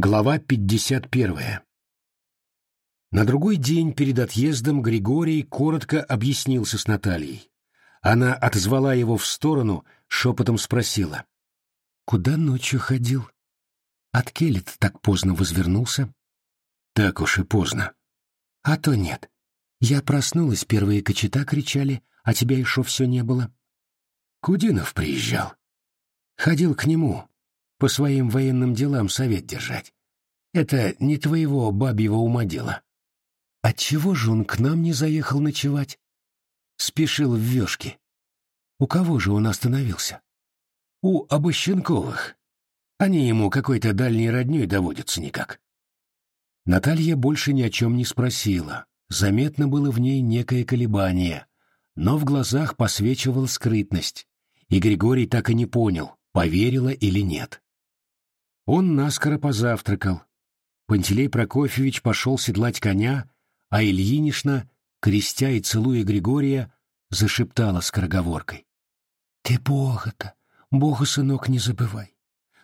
Глава 51. На другой день перед отъездом Григорий коротко объяснился с Натальей. Она отозвала его в сторону, шепотом спросила. «Куда ночью ходил? От Келет так поздно возвернулся?» «Так уж и поздно». «А то нет. Я проснулась, первые кочета кричали, а тебя еще все не было». «Кудинов приезжал. Ходил к нему, по своим военным делам совет держать. Это не твоего бабьего ума дело. Отчего же он к нам не заехал ночевать? Спешил в вешки. У кого же он остановился? У Обощенковых. Они ему какой-то дальней родней доводятся никак. Наталья больше ни о чем не спросила. Заметно было в ней некое колебание, но в глазах посвечивала скрытность, и Григорий так и не понял, поверила или нет. Он наскоро позавтракал. Пантелей Прокофьевич пошел седлать коня, а Ильинишна, крестя и целуя Григория, зашептала скороговоркой. — Ты Бога-то, Бога, сынок, не забывай.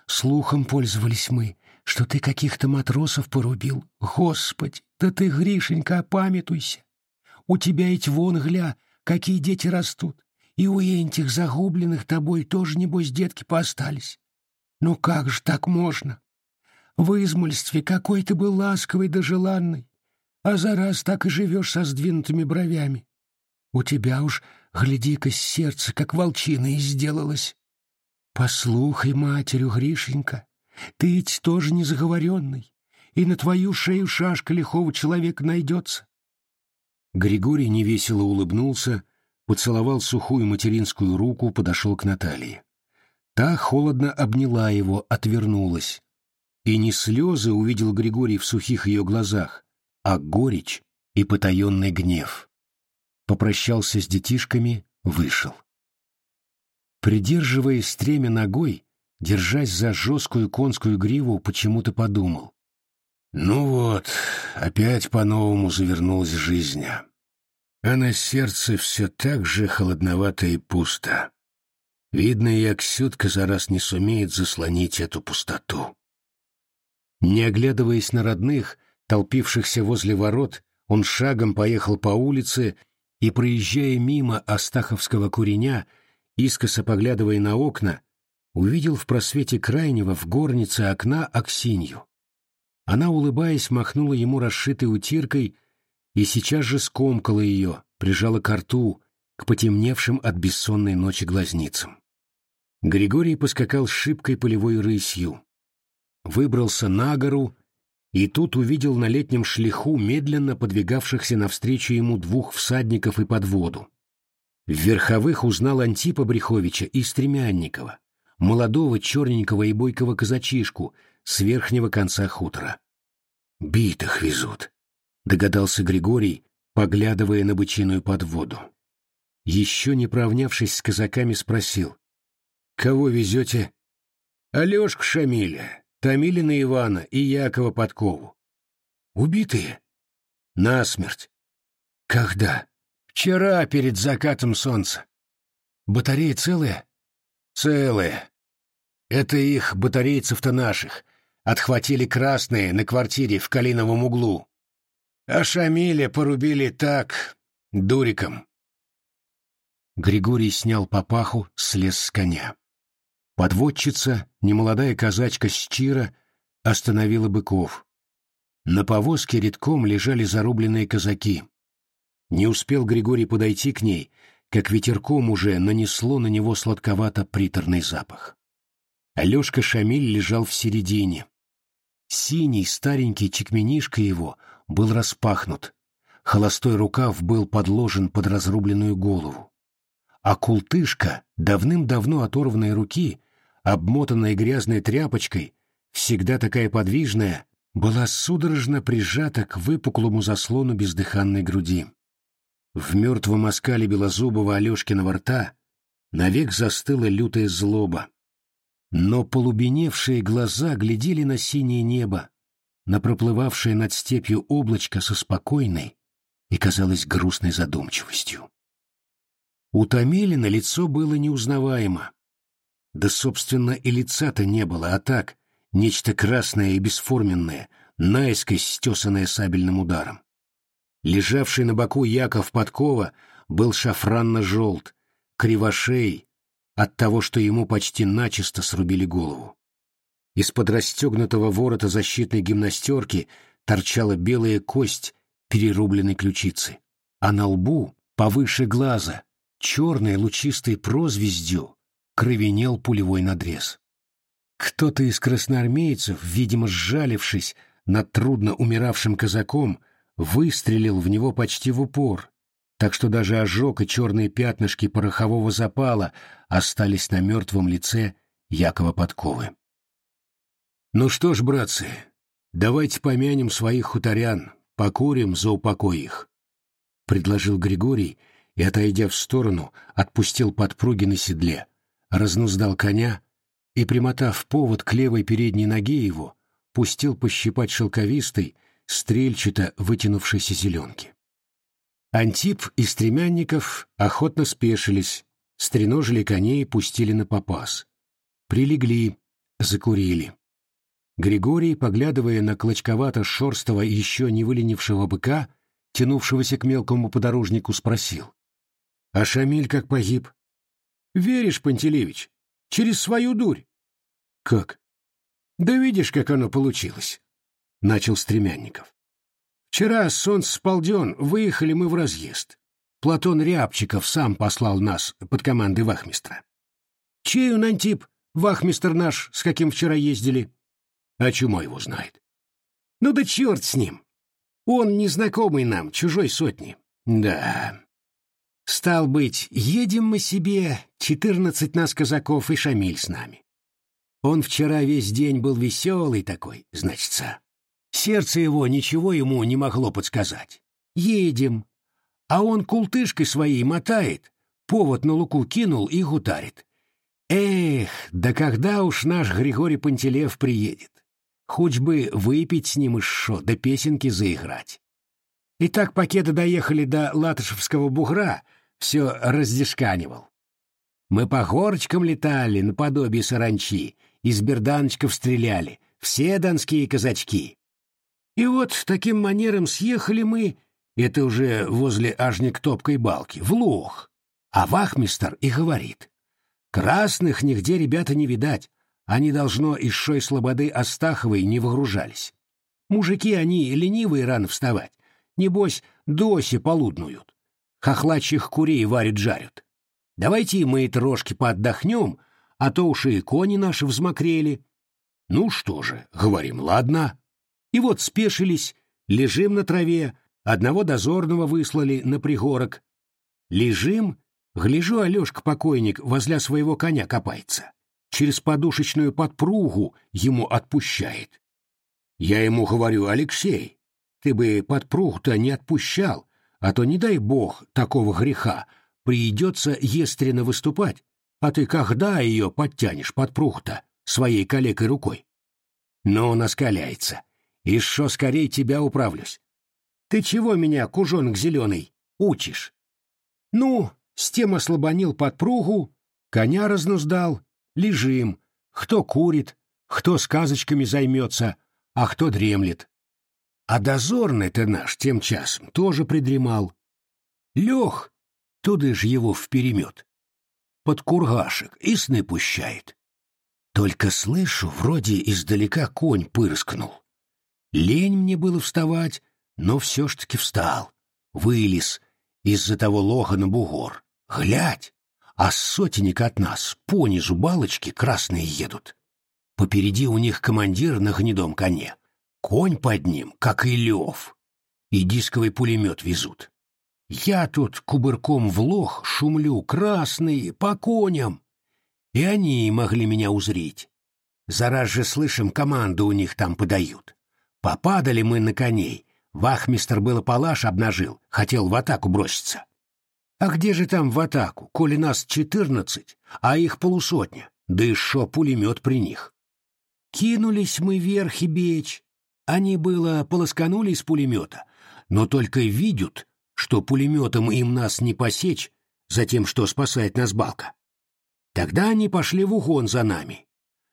Слухом пользовались мы, что ты каких-то матросов порубил. Господи, да ты, Гришенька, опамятуйся. У тебя ведь вон, гля, какие дети растут. И у этих загубленных тобой тоже, небось, детки поостались. Ну как же так можно? В измольстве какой ты был ласковый да желанный, а за раз так и живешь со сдвинутыми бровями. У тебя уж, гляди-ка, сердце, как волчина, и сделалось. Послухай матерю, Гришенька, ты ведь тоже не заговоренный, и на твою шею шашка лихого человека найдется. Григорий невесело улыбнулся, поцеловал сухую материнскую руку, подошел к Наталье. Та холодно обняла его, отвернулась. И не слезы увидел Григорий в сухих ее глазах, а горечь и потаенный гнев. Попрощался с детишками, вышел. Придерживая стремя ногой, держась за жесткую конскую гриву, почему-то подумал. Ну вот, опять по-новому завернулась жизнь. А на сердце все так же холодновато и пусто. Видно, и Аксютка за раз не сумеет заслонить эту пустоту. Не оглядываясь на родных, толпившихся возле ворот, он шагом поехал по улице и, проезжая мимо Астаховского куреня, искоса поглядывая на окна, увидел в просвете крайнего в горнице окна Аксинью. Она, улыбаясь, махнула ему расшитой утиркой и сейчас же скомкала ее, прижала к рту, к потемневшим от бессонной ночи глазницам. Григорий поскакал шибкой полевой рысью. Выбрался на гору и тут увидел на летнем шлиху медленно подвигавшихся навстречу ему двух всадников и подводу. В верховых узнал Антипа Бреховича и Стремянникова, молодого черненького и бойкого казачишку с верхнего конца хутора. «Битых везут», — догадался Григорий, поглядывая на бычиную подводу. Еще не провнявшись с казаками, спросил. Кого везете? Алешку Шамиля, Томилина Ивана и Якова Подкову. Убитые? Насмерть. Когда? Вчера, перед закатом солнца. Батареи целые? Целые. Это их, батарейцев-то наших. Отхватили красные на квартире в Калиновом углу. А Шамиля порубили так, дуриком. Григорий снял папаху, слез с коня. Подводчица, немолодая казачка с Чира, остановила быков. На повозке редком лежали зарубленные казаки. Не успел Григорий подойти к ней, как ветерком уже нанесло на него сладковато-приторный запах. Алешка Шамиль лежал в середине. Синий старенький чекменишка его был распахнут. Холостой рукав был подложен под разрубленную голову. А култышка, давным-давно оторванной руки, обмотанная грязной тряпочкой, всегда такая подвижная, была судорожно прижата к выпуклому заслону бездыханной груди. В мертвом оскале белозубого Алешкиного рта навек застыла лютая злоба. Но полубеневшие глаза глядели на синее небо, на проплывавшее над степью облачко со спокойной и, казалось, грустной задумчивостью. У Томилина лицо было неузнаваемо. Да, собственно, и лица-то не было, а так, нечто красное и бесформенное, наискось стесанное сабельным ударом. Лежавший на боку Яков Подкова был шафранно-желт, кривошей, от того, что ему почти начисто срубили голову. Из-под расстегнутого ворота защитной гимнастерки торчала белая кость перерубленной ключицы, а на лбу, повыше глаза, черной лучистой прозвездью, кровенел пулевой надрез. Кто-то из красноармейцев, видимо, сжалившись над трудно умиравшим казаком, выстрелил в него почти в упор, так что даже ожог и черные пятнышки порохового запала остались на мертвом лице Якова Подковы. «Ну что ж, братцы, давайте помянем своих хуторян, покурим за упокой их», — предложил Григорий и, отойдя в сторону, отпустил подпруги на седле, разнуздал коня и, примотав повод к левой передней ноге его, пустил пощипать шелковистой, стрельчато вытянувшейся зеленки. Антип и стремянников охотно спешились, стреножили коней и пустили на попас. Прилегли, закурили. Григорий, поглядывая на клочковато-шерстого еще не выленившего быка, тянувшегося к мелкому подорожнику, спросил. — А Шамиль как погиб? — Веришь, Пантелеевич, через свою дурь. — Как? — Да видишь, как оно получилось, — начал Стремянников. — Вчера солнце сполден, выехали мы в разъезд. Платон Рябчиков сам послал нас под командой вахмистра. — Чей он, Антип, вахмистр наш, с каким вчера ездили? — а чума его знает. Ну да черт с ним. Он незнакомый нам, чужой сотни. Да. Стал быть, едем мы себе, четырнадцать нас казаков и Шамиль с нами. Он вчера весь день был веселый такой, значится. Сердце его ничего ему не могло подсказать. Едем. А он култышкой своей мотает, повод на луку кинул и гутарит. Эх, да когда уж наш Григорий Пантелеев приедет? Хоть бы выпить с ним еще, да песенки заиграть. И так пакеты доехали до Латышевского бугра, все раздешканивал. Мы по горочкам летали, наподобие саранчи, из берданочков стреляли, все донские казачки. И вот таким манером съехали мы, это уже возле ажник топкой балки, в лох. А вахмистер и говорит, красных нигде ребята не видать, они, должно, из шой слободы Астаховой не выгружались. Мужики они ленивые рано вставать. Небось, доси полуднуют. Хохлачьих курей варят-жарят. Давайте и мы трошки поотдохнем, а то уж и кони наши взмокрели. Ну что же, говорим, ладно. И вот спешились, лежим на траве, одного дозорного выслали на пригорок. Лежим, гляжу, Алешка-покойник возле своего коня копается через подушечную подпругу ему отпущает. Я ему говорю, Алексей, ты бы подпругу-то не отпущал, а то, не дай бог, такого греха, придется естренно выступать, а ты когда ее подтянешь подпругу-то своей калекой рукой? Но он оскаляется. И шо скорей тебя управлюсь. Ты чего меня, кужонок зеленый, учишь? Ну, с тем ослабонил подпругу, коня разнуздал, лежим, кто курит, кто сказочками займется, а кто дремлет. А дозорный-то наш тем часом тоже придремал. Лег, туда ж его вперемет. Под кургашек и сны пущает. Только слышу, вроде издалека конь пырскнул. Лень мне было вставать, но все ж таки встал. Вылез из-за того лоха на бугор. Глядь, а сотенник от нас понизу балочки красные едут. Попереди у них командир на гнедом коне. Конь под ним, как и лев. И дисковый пулемет везут. Я тут кубырком в лох шумлю, красные, по коням. И они могли меня узреть. Зараз же слышим, команду у них там подают. Попадали мы на коней. Вахмистр было палаш обнажил, хотел в атаку броситься. А где же там в атаку, коли нас четырнадцать, а их полусотня, да и шо пулемет при них? Кинулись мы вверх и бечь. Они было полосканули из пулемета, но только видят, что пулеметом им нас не посечь, за тем, что спасает нас балка. Тогда они пошли в угон за нами.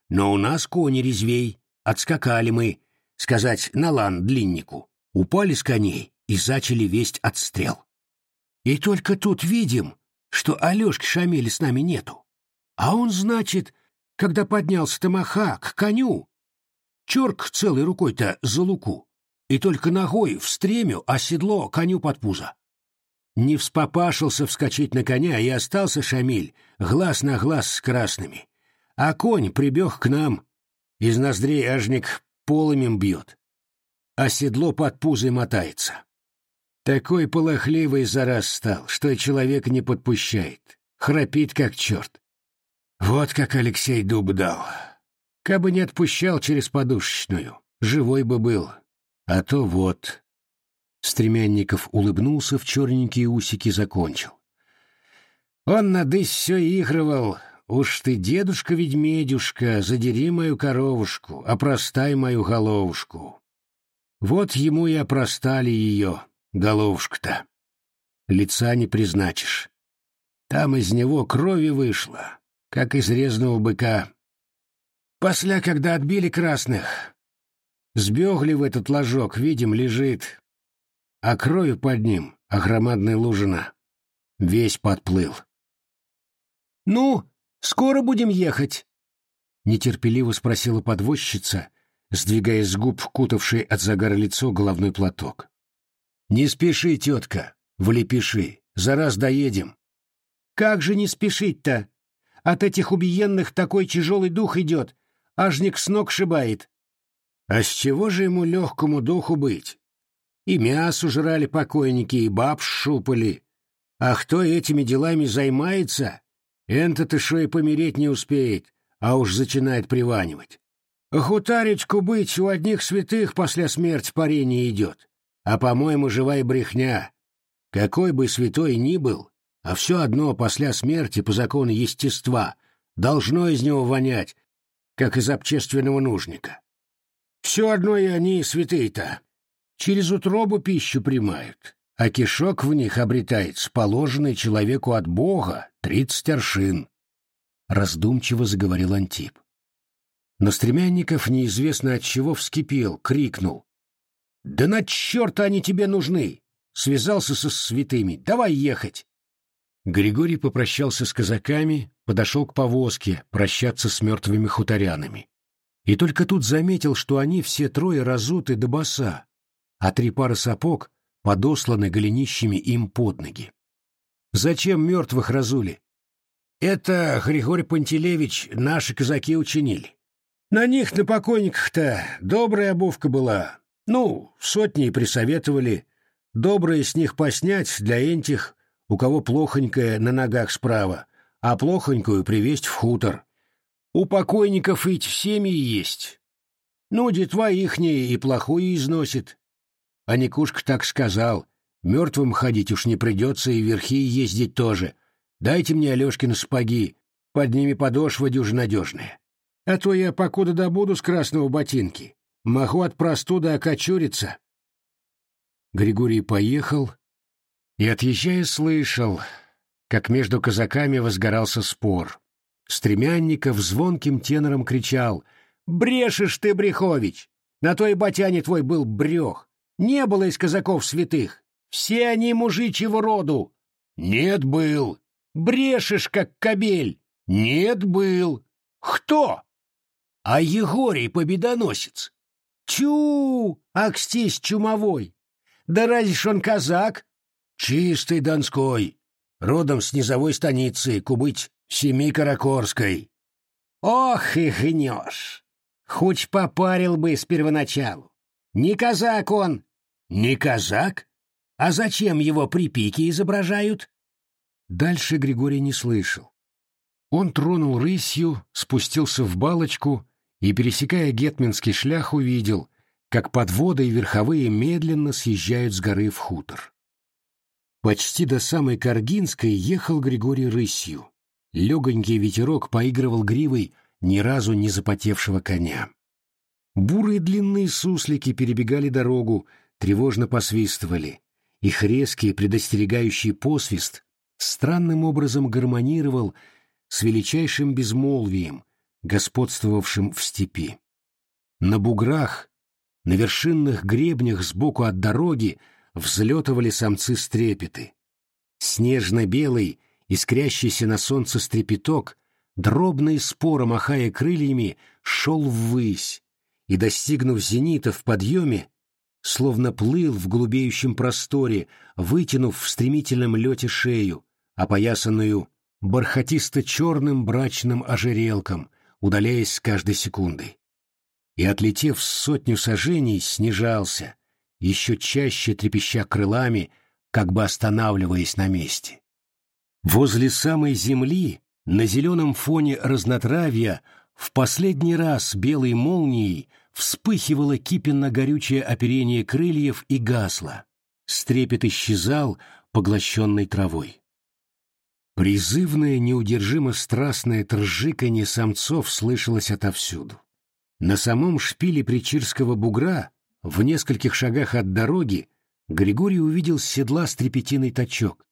Но у нас кони резвей, отскакали мы, сказать, на лан длиннику, упали с коней и зачали весть отстрел. И только тут видим, что Алешки Шамиля с нами нету. А он, значит, когда поднялся Тамаха к коню, черк целой рукой-то за луку, и только ногой в стремю, а седло коню под пузо. Не вспопашился вскочить на коня, и остался Шамиль, глаз на глаз с красными. А конь прибег к нам, из ноздрей ажник полымем бьет, а седло под пузой мотается. Такой полохливый зараз стал, что человек не подпущает, храпит как черт. Вот как Алексей дуб дал. Кабы не отпущал через подушечную, живой бы был. А то вот. Стремянников улыбнулся в черненькие усики, закончил. Он надысь все игрывал. Уж ты, дедушка-ведьмедюшка, задери мою коровушку, опростай мою головушку. Вот ему и опростали ее, головушка-то. Лица не призначишь. Там из него крови вышло, как из резного быка. После, когда отбили красных, сбегли в этот ложок, видим, лежит, а кровью под ним огромадная лужина. Весь подплыл. «Ну, скоро будем ехать?» — нетерпеливо спросила подвозчица, сдвигая с губ кутавший от загара лицо головной платок. «Не спеши, тетка, влепиши, за раз доедем». «Как же не спешить-то? От этих убиенных такой тяжелый дух идет, ажник с ног шибает». «А с чего же ему легкому духу быть? И мясо жрали покойники, и баб шупали. А кто этими делами займается, энто-то шо и помереть не успеет, а уж начинает приванивать. Хутаречку быть у одних святых после смерти парения идет, а, по-моему, живая брехня. Какой бы святой ни был, а все одно после смерти по закону естества должно из него вонять, как из общественного нужника. Все одно и они святые-то через утробу пищу примают, а кишок в них обретает положенный человеку от Бога тридцать аршин. Раздумчиво заговорил Антип. Но Стремянников неизвестно от чего вскипел, крикнул. «Да на черта они тебе нужны!» Связался со святыми. «Давай ехать!» Григорий попрощался с казаками, подошел к повозке прощаться с мертвыми хуторянами. И только тут заметил, что они все трое разуты до боса, а три пары сапог подосланы голенищами им под ноги. Зачем мертвых разули? Это, Григорий Пантелеевич, наши казаки учинили. На них, на покойниках-то, добрая обувка была. Ну, сотни присоветовали. Добрые с них поснять для этих, у кого плохонькая на ногах справа, а плохонькую привезть в хутор. У покойников ведь семьи есть. Ну, детва ихние и плохую износит, а Никушка так сказал. Мертвым ходить уж не придется и верхи ездить тоже. Дайте мне Алешкины сапоги, под ними подошва дюже надежная. А то я покуда добуду с красного ботинки. Могу от простуды окочуриться. Григорий поехал и, отъезжая, слышал, как между казаками возгорался спор. Стремянников звонким тенором кричал «Брешешь ты, Брехович! На той ботяне твой был брех! Не было из казаков святых. Все они мужичьего роду. Нет, был. Брешешь, как кобель. Нет, был. Кто? А Егорий победоносец. Чу, акстись чумовой. Да разве ж он казак? Чистый донской. Родом с низовой станицы, кубыть семи Каракорской. Ох и гнешь. Хоть попарил бы с первоначалу. Не казак он, не казак? А зачем его при пике изображают? Дальше Григорий не слышал. Он тронул рысью, спустился в балочку и, пересекая гетминский шлях, увидел, как подводы и верховые медленно съезжают с горы в хутор. Почти до самой Каргинской ехал Григорий рысью. Легонький ветерок поигрывал гривой ни разу не запотевшего коня. Бурые длинные суслики перебегали дорогу, тревожно посвистывали. Их резкий предостерегающий посвист странным образом гармонировал с величайшим безмолвием, господствовавшим в степи. На буграх, на вершинных гребнях сбоку от дороги взлетывали самцы-стрепеты. Снежно-белый, искрящийся на солнце стрепеток, дробно и споро махая крыльями, шел ввысь, и, достигнув зенита в подъеме, словно плыл в голубеющем просторе, вытянув в стремительном лете шею, опоясанную бархатисто-черным брачным ожерелком, удаляясь с каждой секундой. И, отлетев сотню сажений, снижался, еще чаще трепеща крылами, как бы останавливаясь на месте. Возле самой земли, на зеленом фоне разнотравья, в последний раз белой молнией вспыхивало кипенно-горючее оперение крыльев и гасло. Стрепет исчезал, поглощенный травой. Призывное, неудержимо страстное тржиканье самцов слышалось отовсюду. На самом шпиле Причирского бугра, в нескольких шагах от дороги, Григорий увидел с седла стрепетиный точок.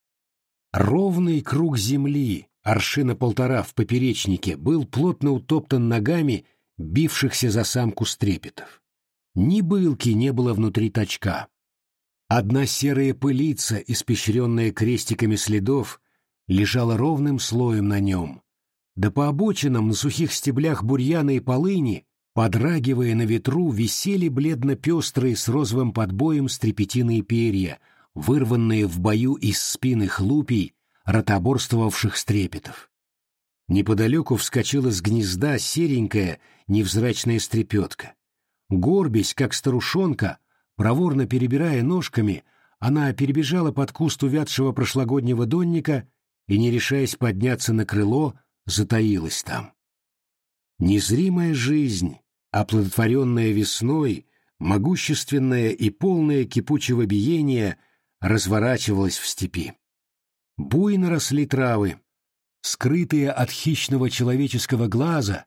Ровный круг земли, аршина полтора в поперечнике, был плотно утоптан ногами бившихся за самку стрепетов. Ни былки не было внутри точка. Одна серая пылица, испещренная крестиками следов, лежала ровным слоем на нем. Да по обочинам на сухих стеблях бурьяна и полыни, подрагивая на ветру, висели бледно-пестрые с розовым подбоем стрепетиные перья, вырванные в бою из спины хлупей, ротоборствовавших стрепетов. Неподалеку вскочила с гнезда серенькая, невзрачная стрепетка. Горбясь, как старушонка, проворно перебирая ножками, она перебежала под куст увядшего прошлогоднего донника и, не решаясь подняться на крыло, затаилась там. Незримая жизнь, оплодотворенная весной, могущественная и полная кипучего биения, разворачивалась в степи. Буйно росли травы, скрытые от хищного человеческого глаза,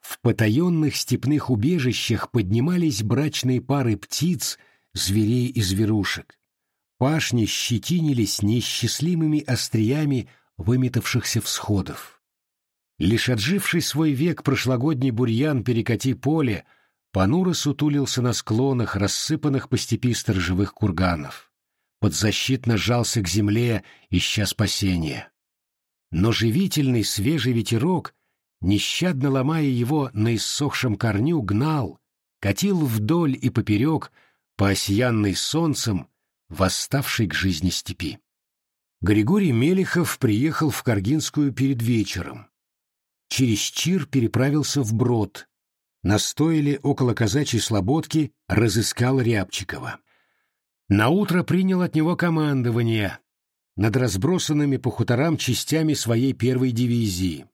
в потаенных степных убежищах поднимались брачные пары птиц, зверей и зверушек. Пашни щетинились неисчислимыми остриями выметавшихся всходов. Лишь отживший свой век прошлогодний бурьян перекати поле понуро сутулился на склонах, рассыпанных по степи сторожевых курганов. Подзащитно жался к земле, ища спасения но живительный свежий ветерок, нещадно ломая его на иссохшем корню, гнал, катил вдоль и поперек по осиянной солнцем, восставшей к жизни степи. Григорий Мелехов приехал в Каргинскую перед вечером. Через Чир переправился в Брод. На стойле около казачьей слободки разыскал Рябчикова. Наутро принял от него командование, над разбросанными по хуторам частями своей первой дивизии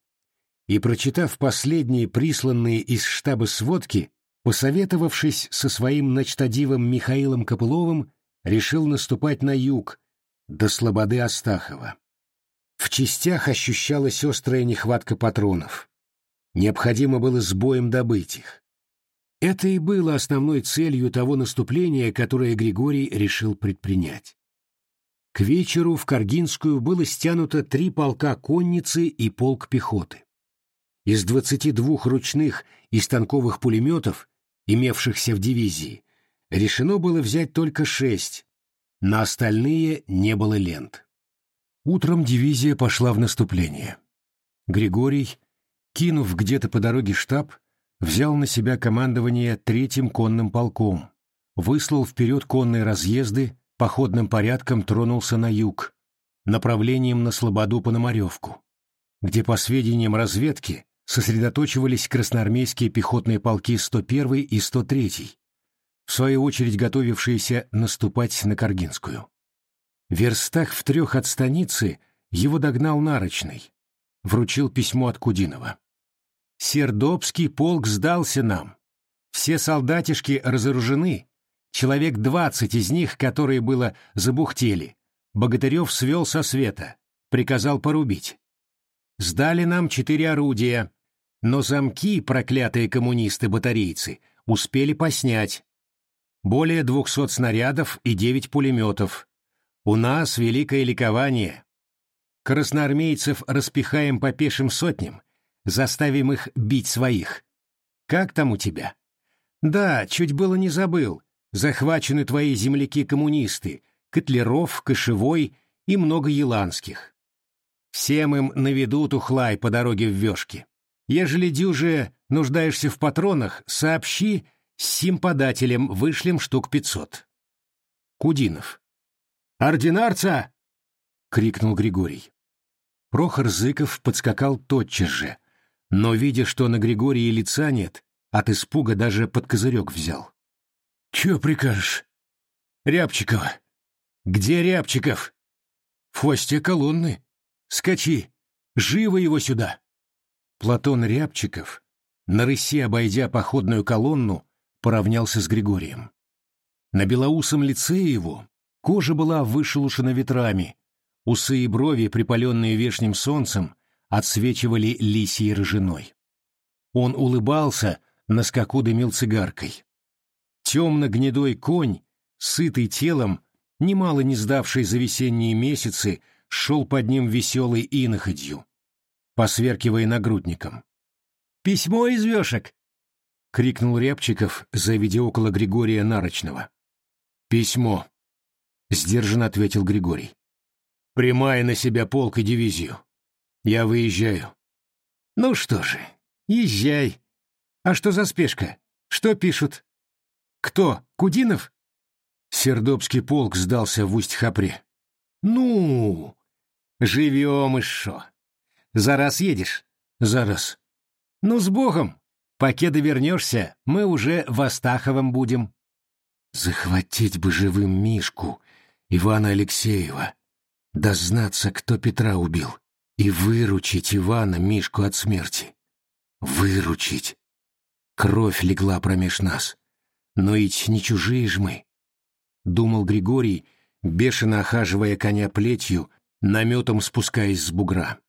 и, прочитав последние присланные из штаба сводки, посоветовавшись со своим начтадивом Михаилом Копыловым, решил наступать на юг, до слободы Астахова. В частях ощущалась острая нехватка патронов. Необходимо было с боем добыть их. Это и было основной целью того наступления, которое Григорий решил предпринять. К вечеру в Каргинскую было стянуто три полка конницы и полк пехоты. Из 22 ручных и станковых пулеметов, имевшихся в дивизии, решено было взять только шесть, на остальные не было лент. Утром дивизия пошла в наступление. Григорий, кинув где-то по дороге штаб, взял на себя командование третьим конным полком, выслал вперед конные разъезды, походным порядком тронулся на юг, направлением на Слободу Пономаревку, где, по сведениям разведки, сосредоточивались красноармейские пехотные полки 101 и 103, в свою очередь готовившиеся наступать на Каргинскую. Верстах в трех от станицы его догнал Нарочный, вручил письмо от Кудинова. «Сердобский полк сдался нам. Все солдатишки разоружены, Человек двадцать из них, которые было забухтели, Богатырев свел со света, приказал порубить. Сдали нам четыре орудия, но замки, проклятые коммунисты-батарейцы, успели поснять. Более двухсот снарядов и девять пулеметов. У нас великое ликование. Красноармейцев распихаем по пешим сотням, заставим их бить своих. Как там у тебя? Да, чуть было не забыл. Захвачены твои земляки-коммунисты, Котлеров, Кошевой и много еланских. Всем им наведут ухлай по дороге в Вешки. Ежели дюже нуждаешься в патронах, сообщи, с сим подателем вышлем штук пятьсот. Кудинов. «Ординарца!» — крикнул Григорий. Прохор Зыков подскакал тотчас же, но, видя, что на Григории лица нет, от испуга даже под козырек взял. «Чё прикажешь?» «Рябчикова». «Где Рябчиков?» «В хвосте колонны. Скачи. Живо его сюда!» Платон Рябчиков, на рысе обойдя походную колонну, поравнялся с Григорием. На белоусом лице его кожа была вышелушена ветрами, усы и брови, припаленные вешним солнцем, отсвечивали лисьей рыжиной. Он улыбался, на скаку дымил цигаркой. Темно-гнедой конь, сытый телом, немало не сдавший за весенние месяцы, шел под ним веселой иноходью, посверкивая нагрудником. «Письмо из вешек!» — крикнул Рябчиков, заведя около Григория Нарочного. «Письмо!» — сдержанно ответил Григорий. «Прямая на себя полк и дивизию. Я выезжаю». «Ну что же, езжай. А что за спешка? Что пишут?» «Кто? Кудинов?» Сердобский полк сдался в Усть-Хапре. «Ну, живем и шо. За раз едешь?» «За раз». «Ну, с Богом. Покеда вернешься, мы уже в Астаховом будем». Захватить бы живым Мишку, Ивана Алексеева, дознаться, кто Петра убил, и выручить Ивана Мишку от смерти. Выручить. Кровь легла промеж нас. Но ведь не чужие ж мы. Думал Григорий, бешено охаживая коня плетью, наметом спускаясь с бугра.